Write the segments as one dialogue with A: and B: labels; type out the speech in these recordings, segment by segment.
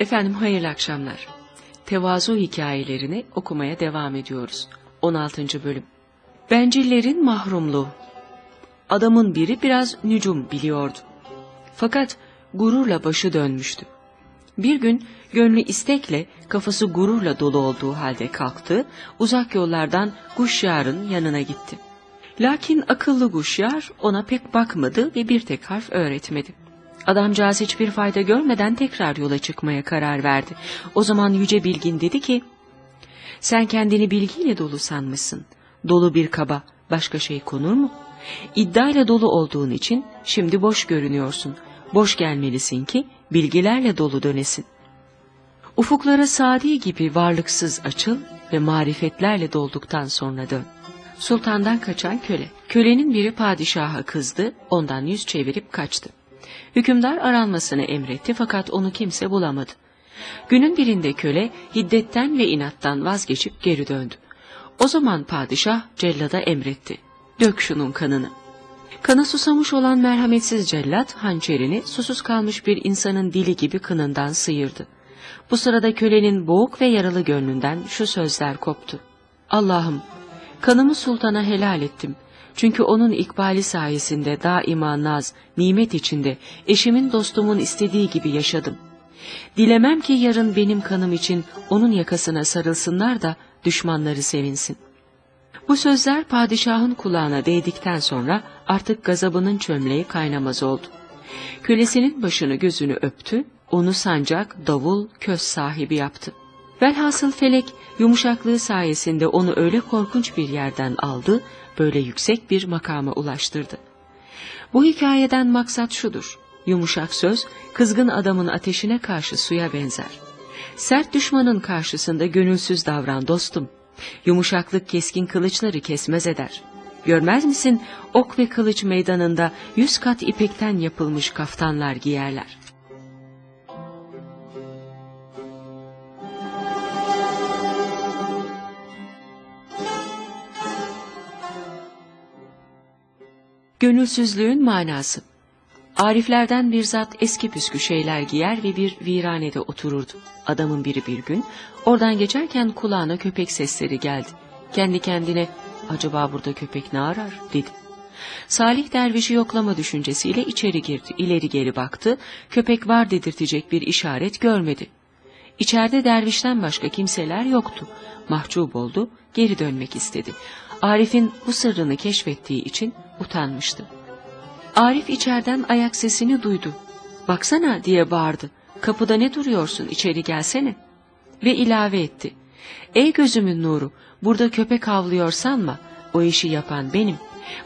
A: Efendim hayırlı akşamlar. Tevazu hikayelerini okumaya devam ediyoruz. 16. bölüm. Bencillerin mahrumluğu. Adamın biri biraz nücum biliyordu. Fakat gururla başı dönmüştü. Bir gün gönlü istekle, kafası gururla dolu olduğu halde kalktı, uzak yollardan Guşyar'ın yanına gitti. Lakin akıllı Guşyar ona pek bakmadı ve bir tek harf öğretmedi. Adamcağız hiçbir fayda görmeden tekrar yola çıkmaya karar verdi. O zaman Yüce Bilgin dedi ki, ''Sen kendini bilgiyle dolu sanmışsın. Dolu bir kaba başka şey konur mu? İddiayla dolu olduğun için şimdi boş görünüyorsun. Boş gelmelisin ki bilgilerle dolu dönesin. Ufuklara sadi gibi varlıksız açıl ve marifetlerle dolduktan sonra dön. Sultandan kaçan köle. Kölenin biri padişaha kızdı, ondan yüz çevirip kaçtı. Hükümdar aranmasını emretti fakat onu kimse bulamadı. Günün birinde köle hiddetten ve inattan vazgeçip geri döndü. O zaman padişah cellada emretti. Dök şunun kanını. Kana susamış olan merhametsiz cellat hançerini susuz kalmış bir insanın dili gibi kınından sıyırdı. Bu sırada kölenin boğuk ve yaralı gönlünden şu sözler koptu. Allah'ım kanımı sultana helal ettim. Çünkü onun ikbali sayesinde daima naz, nimet içinde eşimin dostumun istediği gibi yaşadım. Dilemem ki yarın benim kanım için onun yakasına sarılsınlar da düşmanları sevinsin. Bu sözler padişahın kulağına değdikten sonra artık gazabının çömleği kaynamaz oldu. Kölesinin başını gözünü öptü, onu sancak, davul, köz sahibi yaptı. Velhasıl felek yumuşaklığı sayesinde onu öyle korkunç bir yerden aldı, böyle yüksek bir makama ulaştırdı. Bu hikayeden maksat şudur, yumuşak söz, kızgın adamın ateşine karşı suya benzer. Sert düşmanın karşısında gönülsüz davran dostum. Yumuşaklık keskin kılıçları kesmez eder. Görmez misin ok ve kılıç meydanında yüz kat ipekten yapılmış kaftanlar giyerler. Gönülsüzlüğün manası Ariflerden bir zat eski püskü şeyler giyer ve bir viranede otururdu. Adamın biri bir gün oradan geçerken kulağına köpek sesleri geldi. Kendi kendine acaba burada köpek ne arar dedi. Salih dervişi yoklama düşüncesiyle içeri girdi. İleri geri baktı. Köpek var dedirtecek bir işaret görmedi. İçeride dervişten başka kimseler yoktu. Mahcup oldu, geri dönmek istedi. Arif'in bu sırrını keşfettiği için utanmıştı. Arif içeriden ayak sesini duydu. Baksana diye bağırdı. Kapıda ne duruyorsun içeri gelsene. Ve ilave etti. Ey gözümün nuru burada köpek havlıyor sanma. O işi yapan benim.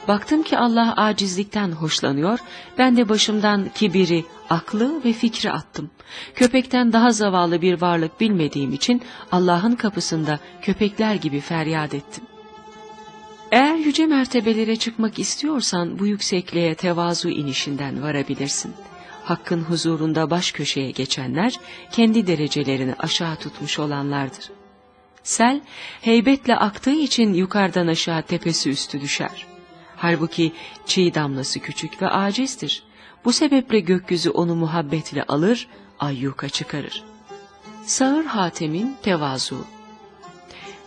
A: Baktım ki Allah acizlikten hoşlanıyor. Ben de başımdan kibiri, aklı ve fikri attım. Köpekten daha zavallı bir varlık bilmediğim için Allah'ın kapısında köpekler gibi feryat ettim. Eğer yüce mertebelere çıkmak istiyorsan bu yüksekliğe tevazu inişinden varabilirsin. Hakkın huzurunda baş köşeye geçenler kendi derecelerini aşağı tutmuş olanlardır. Sel heybetle aktığı için yukarıdan aşağı tepesi üstü düşer. Halbuki çiğ damlası küçük ve acizdir. Bu sebeple gökyüzü onu muhabbetle alır, ayyuka çıkarır. Sağır Hatem'in tevazu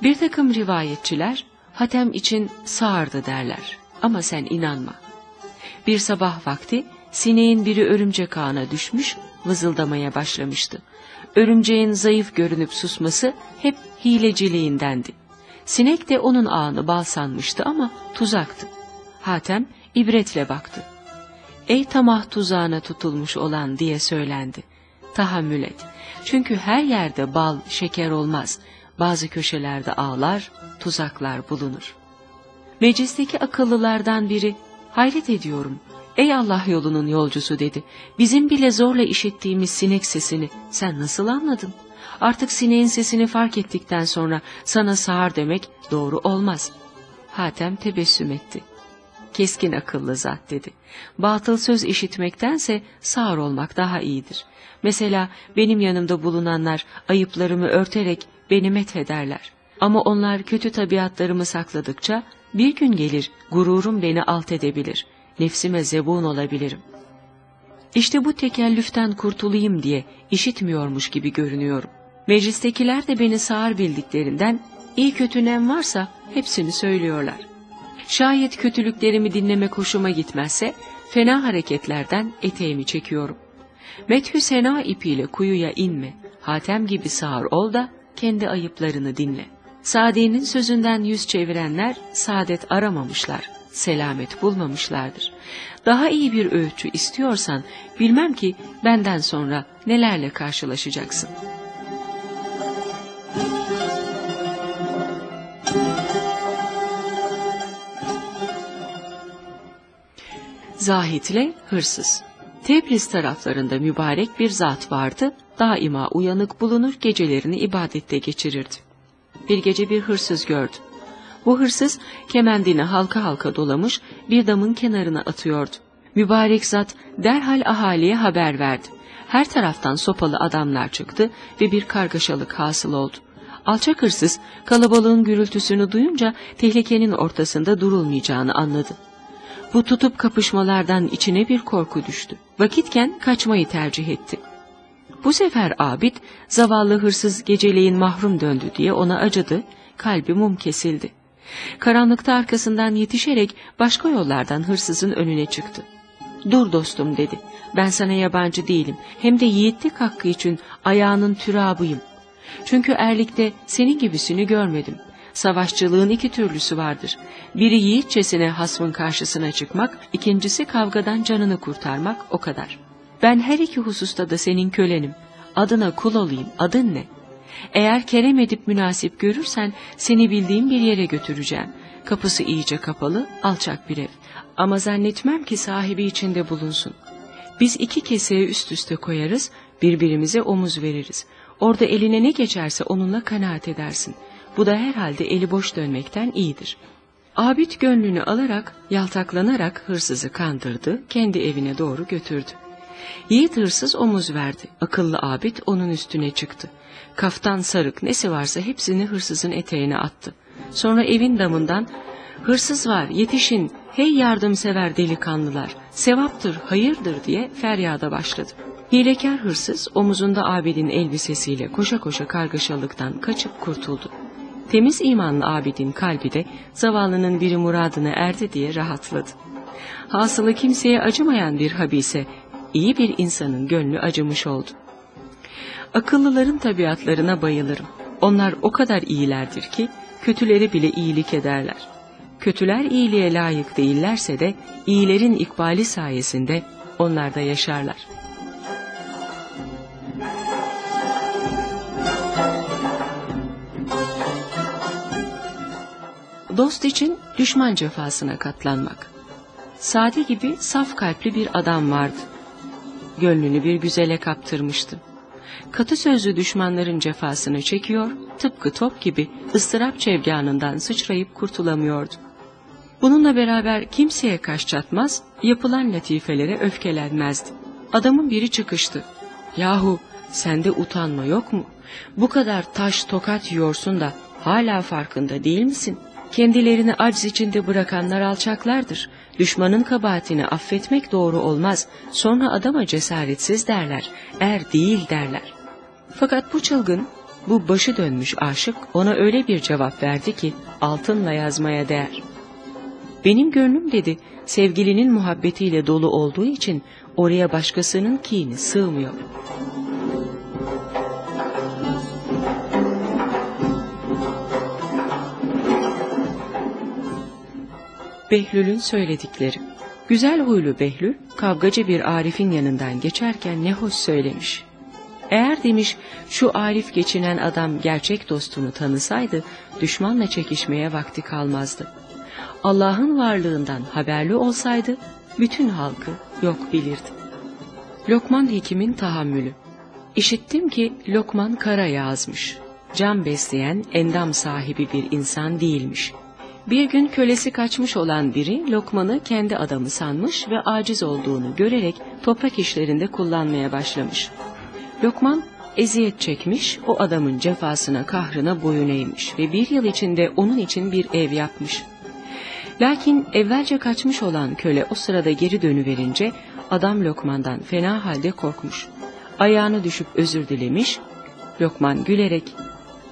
A: Bir takım rivayetçiler hatem için sağırdı derler ama sen inanma. Bir sabah vakti sineğin biri örümcek ağına düşmüş vızıldamaya başlamıştı. Örümceğin zayıf görünüp susması hep hileciliğindendi. Sinek de onun ağını bal sanmıştı ama tuzaktı. Hatem ibretle baktı. Ey tamah tuzağına tutulmuş olan diye söylendi. Tahammül et. Çünkü her yerde bal, şeker olmaz. Bazı köşelerde ağlar, tuzaklar bulunur. Meclisteki akıllılardan biri, hayret ediyorum, ey Allah yolunun yolcusu dedi. Bizim bile zorla işittiğimiz sinek sesini sen nasıl anladın? Artık sineğin sesini fark ettikten sonra sana sağır demek doğru olmaz. Hatem tebessüm etti. Keskin akıllı zat dedi. Batıl söz işitmektense sağır olmak daha iyidir. Mesela benim yanımda bulunanlar ayıplarımı örterek beni methederler. Ama onlar kötü tabiatlarımı sakladıkça bir gün gelir gururum beni alt edebilir. Nefsime zebun olabilirim. İşte bu tekellüften kurtulayım diye işitmiyormuş gibi görünüyorum. Meclistekiler de beni sağır bildiklerinden iyi kötü nem varsa hepsini söylüyorlar. Şayet kötülüklerimi dinlemek hoşuma gitmezse fena hareketlerden eteğimi çekiyorum. Methü sena ipiyle kuyuya inme, hatem gibi sağır ol da kendi ayıplarını dinle. Sadi'nin sözünden yüz çevirenler saadet aramamışlar, selamet bulmamışlardır. Daha iyi bir öğütçü istiyorsan bilmem ki benden sonra nelerle karşılaşacaksın. Zahitle hırsız. Tebriz taraflarında mübarek bir zat vardı, daima uyanık bulunur gecelerini ibadette geçirirdi. Bir gece bir hırsız gördü. Bu hırsız kemendini halka halka dolamış bir damın kenarına atıyordu. Mübarek zat derhal ahaliye haber verdi. Her taraftan sopalı adamlar çıktı ve bir kargaşalık hasıl oldu. Alçak hırsız kalabalığın gürültüsünü duyunca tehlikenin ortasında durulmayacağını anladı. Bu tutup kapışmalardan içine bir korku düştü. Vakitken kaçmayı tercih etti. Bu sefer abid zavallı hırsız geceleyin mahrum döndü diye ona acıdı, kalbi mum kesildi. Karanlıkta arkasından yetişerek başka yollardan hırsızın önüne çıktı. Dur dostum dedi, ben sana yabancı değilim, hem de yiğitlik hakkı için ayağının türabıyım. Çünkü erlikte senin gibisini görmedim. Savaşçılığın iki türlüsü vardır. Biri yiğitçesine hasmın karşısına çıkmak, ikincisi kavgadan canını kurtarmak o kadar. Ben her iki hususta da senin kölenim. Adına kul olayım, adın ne? Eğer kerem edip münasip görürsen seni bildiğim bir yere götüreceğim. Kapısı iyice kapalı, alçak bir ev. Ama zannetmem ki sahibi içinde bulunsun. Biz iki keseye üst üste koyarız, birbirimize omuz veririz. Orada eline ne geçerse onunla kanaat edersin. Bu da herhalde eli boş dönmekten iyidir. Abid gönlünü alarak, yaltaklanarak hırsızı kandırdı, kendi evine doğru götürdü. Yiğit hırsız omuz verdi. Akıllı abid onun üstüne çıktı. Kaftan sarık nesi varsa hepsini hırsızın eteğine attı. Sonra evin damından hırsız var yetişin hey yardımsever delikanlılar sevaptır hayırdır diye feryada başladı. Hilekar hırsız omuzunda abidin elbisesiyle koşa koşa kargaşalıktan kaçıp kurtuldu. Temiz imanlı abidin kalbi de zavallının biri muradına erdi diye rahatladı. Hasılı kimseye acımayan bir habise, iyi bir insanın gönlü acımış oldu. Akıllıların tabiatlarına bayılırım. Onlar o kadar iyilerdir ki kötüleri bile iyilik ederler. Kötüler iyiliğe layık değillerse de iyilerin ikbali sayesinde onlar da yaşarlar.'' Dost için düşman cefasına katlanmak. Sade gibi saf kalpli bir adam vardı. Gönlünü bir güzele kaptırmıştı. Katı sözlü düşmanların cefasını çekiyor, tıpkı top gibi ıstırap çevganından sıçrayıp kurtulamıyordu. Bununla beraber kimseye kaş çatmaz, yapılan latifelere öfkelenmezdi. Adamın biri çıkıştı. Yahu sende utanma yok mu? Bu kadar taş tokat yiyorsun da hala farkında değil misin? Kendilerini acz içinde bırakanlar alçaklardır. Düşmanın kabahatini affetmek doğru olmaz. Sonra adama cesaretsiz derler. Er değil derler. Fakat bu çılgın, bu başı dönmüş aşık ona öyle bir cevap verdi ki altınla yazmaya değer. Benim gönlüm dedi sevgilinin muhabbetiyle dolu olduğu için oraya başkasının kini sığmıyor. Behlül'ün söyledikleri. Güzel huylu Behlül, kavgacı bir Arif'in yanından geçerken ne hoş söylemiş. Eğer demiş şu Arif geçinen adam gerçek dostunu tanısaydı, düşmanla çekişmeye vakti kalmazdı. Allah'ın varlığından haberli olsaydı, bütün halkı yok bilirdi. Lokman Hekim'in tahammülü. İşittim ki Lokman kara yazmış. Can besleyen, endam sahibi bir insan değilmiş.'' Bir gün kölesi kaçmış olan biri Lokman'ı kendi adamı sanmış ve aciz olduğunu görerek toprak işlerinde kullanmaya başlamış. Lokman eziyet çekmiş, o adamın cefasına kahrına boyun eğmiş ve bir yıl içinde onun için bir ev yapmış. Lakin evvelce kaçmış olan köle o sırada geri dönüverince Adam Lokman'dan fena halde korkmuş. Ayağını düşüp özür dilemiş. Lokman gülerek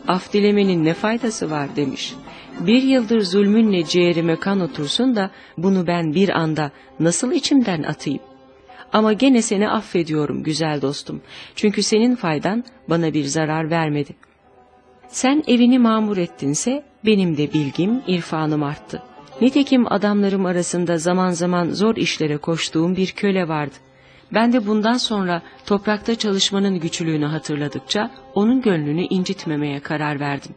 A: af dilemenin ne faydası var demiş. Bir yıldır zulmünle ciğerime kan otursun da bunu ben bir anda nasıl içimden atayım? Ama gene seni affediyorum güzel dostum. Çünkü senin faydan bana bir zarar vermedi. Sen evini mamur ettinse benim de bilgim, irfanım arttı. Nitekim adamlarım arasında zaman zaman zor işlere koştuğum bir köle vardı. Ben de bundan sonra toprakta çalışmanın güçlüğünü hatırladıkça onun gönlünü incitmemeye karar verdim.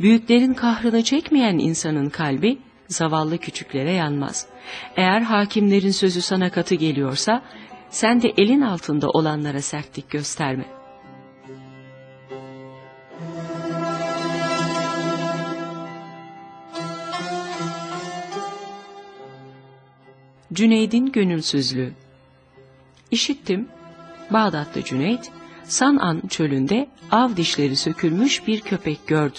A: Büyüklerin kahrını çekmeyen insanın kalbi zavallı küçüklere yanmaz. Eğer hakimlerin sözü sana katı geliyorsa sen de elin altında olanlara sertlik gösterme. Cüneyd'in gönülsüzlüğü İşittim, Bağdat'ta Cüneyt, San'an çölünde av dişleri sökülmüş bir köpek gördü.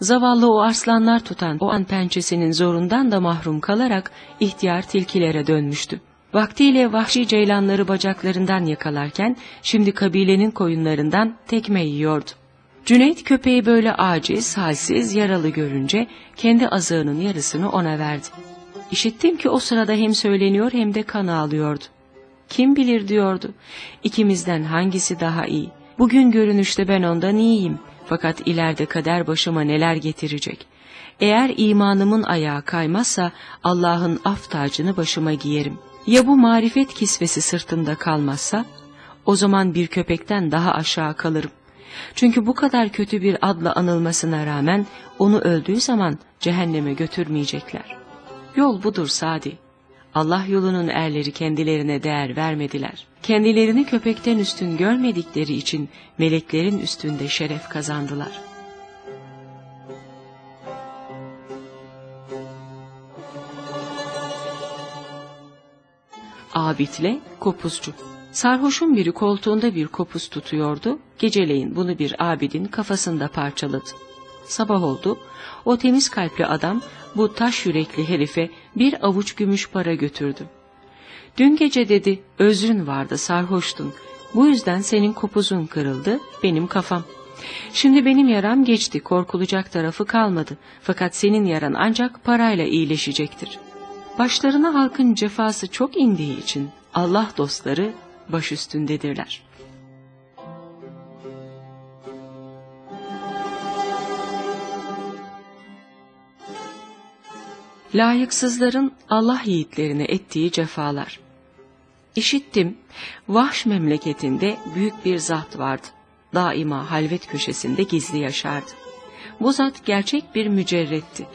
A: Zavallı o arslanlar tutan o an pençesinin zorundan da mahrum kalarak ihtiyar tilkilere dönmüştü. Vaktiyle vahşi ceylanları bacaklarından yakalarken şimdi kabilenin koyunlarından tekme yiyordu. Cüneyt köpeği böyle aciz, halsiz, yaralı görünce kendi azığının yarısını ona verdi. İşittim ki o sırada hem söyleniyor hem de kan ağlıyordu. Kim bilir diyordu. İkimizden hangisi daha iyi? Bugün görünüşte ben ondan iyiyim. Fakat ileride kader başıma neler getirecek? Eğer imanımın ayağı kaymazsa Allah'ın af tacını başıma giyerim. Ya bu marifet kisvesi sırtımda kalmazsa? O zaman bir köpekten daha aşağı kalırım. Çünkü bu kadar kötü bir adla anılmasına rağmen onu öldüğü zaman cehenneme götürmeyecekler. Yol budur Sadi. Allah yolunun erleri kendilerine değer vermediler. Kendilerini köpekten üstün görmedikleri için meleklerin üstünde şeref kazandılar. Abidle kopuzcu Sarhoşun biri koltuğunda bir kopuz tutuyordu, geceleyin bunu bir abidin kafasında parçaladı. Sabah oldu, o temiz kalpli adam bu taş yürekli herife bir avuç gümüş para götürdü. Dün gece dedi, özrün vardı, sarhoştun. Bu yüzden senin kopuzun kırıldı, benim kafam. Şimdi benim yaram geçti, korkulacak tarafı kalmadı. Fakat senin yaran ancak parayla iyileşecektir. Başlarına halkın cefası çok indiği için Allah dostları baş üstündedirler.'' Layıksızların Allah yiğitlerine ettiği cefalar. İşittim, Vahş memleketinde büyük bir zat vardı. Daima halvet köşesinde gizli yaşardı. Bu zat gerçek bir mücerretti.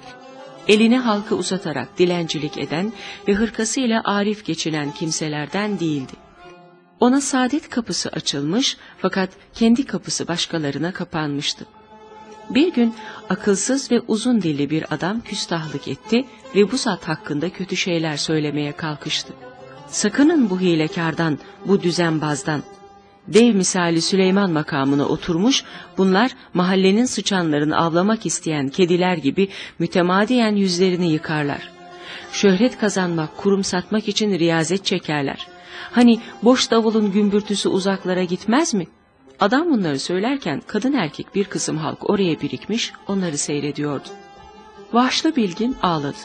A: Elini halkı uzatarak dilencilik eden ve hırkasıyla arif geçinen kimselerden değildi. Ona saadet kapısı açılmış fakat kendi kapısı başkalarına kapanmıştı. Bir gün akılsız ve uzun dilli bir adam küstahlık etti ve bu zat hakkında kötü şeyler söylemeye kalkıştı. Sakının bu hilekardan, bu düzenbazdan. Dev misali Süleyman makamına oturmuş, bunlar mahallenin sıçanlarını avlamak isteyen kediler gibi mütemadiyen yüzlerini yıkarlar. Şöhret kazanmak, kurum satmak için riyazet çekerler. Hani boş davulun gümbürtüsü uzaklara gitmez mi? Adam bunları söylerken kadın erkek bir kısım halk oraya birikmiş onları seyrediyordu. Vahşlı bilgin ağladı.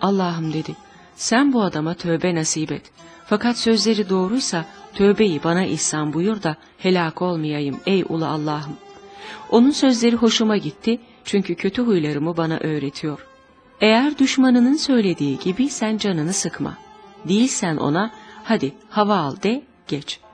A: Allah'ım dedi, sen bu adama tövbe nasip et. Fakat sözleri doğruysa tövbeyi bana ihsan buyur da helak olmayayım ey ulu Allah'ım. Onun sözleri hoşuma gitti çünkü kötü huylarımı bana öğretiyor. Eğer düşmanının söylediği gibi sen canını sıkma. Değilsen ona hadi hava al de geç.''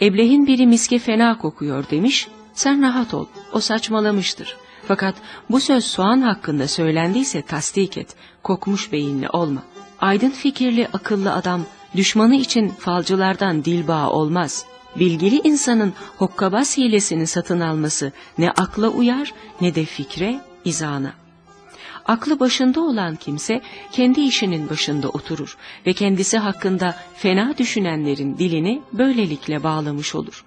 A: Eblehin biri miske fena kokuyor demiş, sen rahat ol, o saçmalamıştır. Fakat bu söz soğan hakkında söylendiyse tasdik et, kokmuş beyinli olma. Aydın fikirli, akıllı adam, düşmanı için falcılardan dilba olmaz. Bilgili insanın hokkabaz hilesini satın alması ne akla uyar ne de fikre, izana. Aklı başında olan kimse kendi işinin başında oturur ve kendisi hakkında fena düşünenlerin dilini böylelikle bağlamış olur.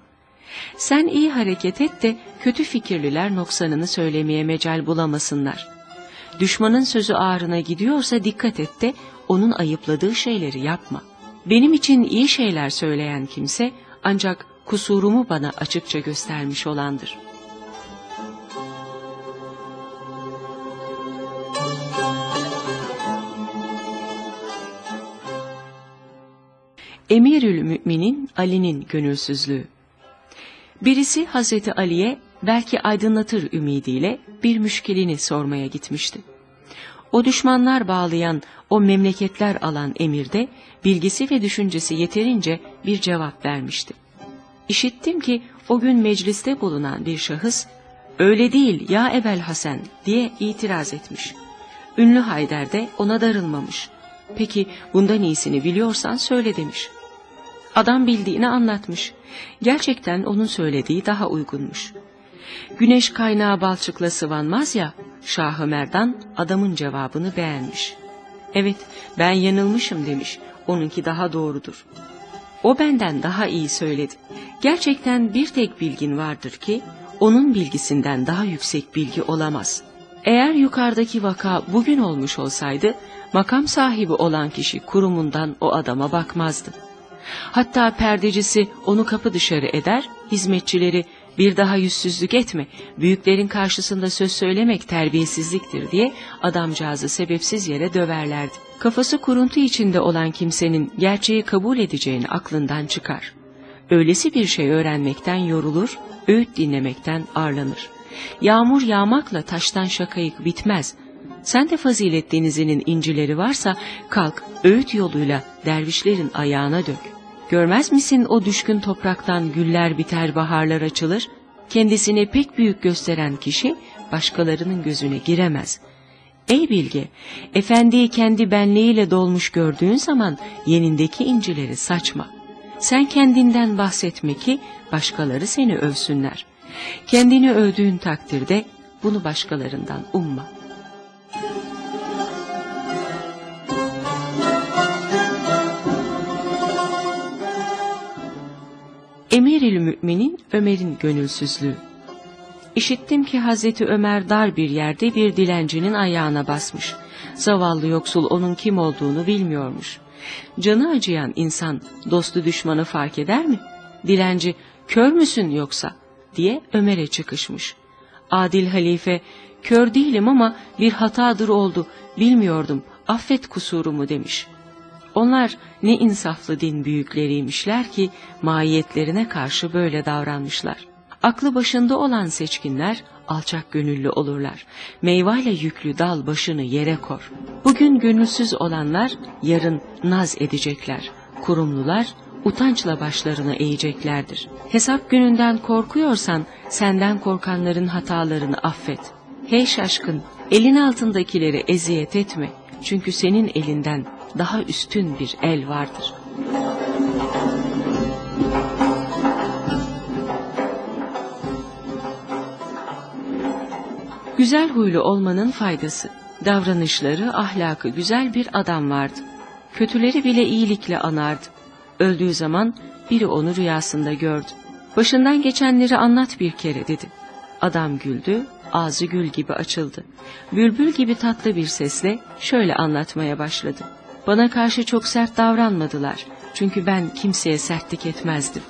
A: Sen iyi hareket et de kötü fikirliler noksanını söylemeye mecal bulamasınlar. Düşmanın sözü ağrına gidiyorsa dikkat et de onun ayıpladığı şeyleri yapma. benim için iyi şeyler söyleyen kimse ancak kusurumu bana açıkça göstermiş olandır. Emirül Müminin Ali'nin gönülsüzlüğü Birisi Hazreti Ali'ye belki aydınlatır ümidiyle bir müşkilini sormaya gitmişti. O düşmanlar bağlayan, o memleketler alan emirde bilgisi ve düşüncesi yeterince bir cevap vermişti. İşittim ki o gün mecliste bulunan bir şahıs, öyle değil ya Ebel Hasan diye itiraz etmiş. Ünlü Haydar de ona darılmamış. Peki bundan iyisini biliyorsan söyle demiş. Adam bildiğini anlatmış. Gerçekten onun söylediği daha uygunmuş. Güneş kaynağı balçıkla sıvanmaz ya, Şah-ı Merdan adamın cevabını beğenmiş. Evet ben yanılmışım demiş, onunki daha doğrudur. O benden daha iyi söyledi. Gerçekten bir tek bilgin vardır ki, onun bilgisinden daha yüksek bilgi olamaz. Eğer yukarıdaki vaka bugün olmuş olsaydı, makam sahibi olan kişi kurumundan o adama bakmazdı. Hatta perdecisi onu kapı dışarı eder, hizmetçileri bir daha yüzsüzlük etme, büyüklerin karşısında söz söylemek terbiyesizliktir diye adamcağızı sebepsiz yere döverlerdi. Kafası kuruntu içinde olan kimsenin gerçeği kabul edeceğini aklından çıkar. Öylesi bir şey öğrenmekten yorulur, öğüt dinlemekten arlanır. Yağmur yağmakla taştan şakayık bitmez. Sen de fazilet denizinin incileri varsa kalk öğüt yoluyla dervişlerin ayağına dök. Görmez misin o düşkün topraktan güller biter baharlar açılır? Kendisini pek büyük gösteren kişi başkalarının gözüne giremez. Ey bilge, efendiyi kendi benliğiyle dolmuş gördüğün zaman yenindeki incileri saçma. Sen kendinden bahsetme ki başkaları seni övsünler. Kendini övdüğün takdirde bunu başkalarından umma.'' Emiril Mü'minin Ömer'in gönülsüzlüğü. İşittim ki Hazreti Ömer dar bir yerde bir dilencinin ayağına basmış. Zavallı yoksul onun kim olduğunu bilmiyormuş. Canı acıyan insan dostu düşmanı fark eder mi? Dilenci kör müsün yoksa diye Ömer'e çıkışmış. Adil halife kör değilim ama bir hatadır oldu bilmiyordum affet kusurumu demiş.'' Onlar ne insaflı din büyükleriymişler ki mahiyetlerine karşı böyle davranmışlar. Aklı başında olan seçkinler alçak gönüllü olurlar. Meyveyle yüklü dal başını yere kor. Bugün gönülsüz olanlar yarın naz edecekler. Kurumlular utançla başlarını eğeceklerdir. Hesap gününden korkuyorsan senden korkanların hatalarını affet. Hey şaşkın, elin altındakileri eziyet etme. Çünkü senin elinden daha üstün bir el vardır. Güzel huylu olmanın faydası. Davranışları, ahlakı güzel bir adam vardı. Kötüleri bile iyilikle anardı. Öldüğü zaman biri onu rüyasında gördü. Başından geçenleri anlat bir kere dedi. Adam güldü, ağzı gül gibi açıldı. Bülbül gibi tatlı bir sesle şöyle anlatmaya başladı. Bana karşı çok sert davranmadılar. Çünkü ben kimseye sertlik etmezdim.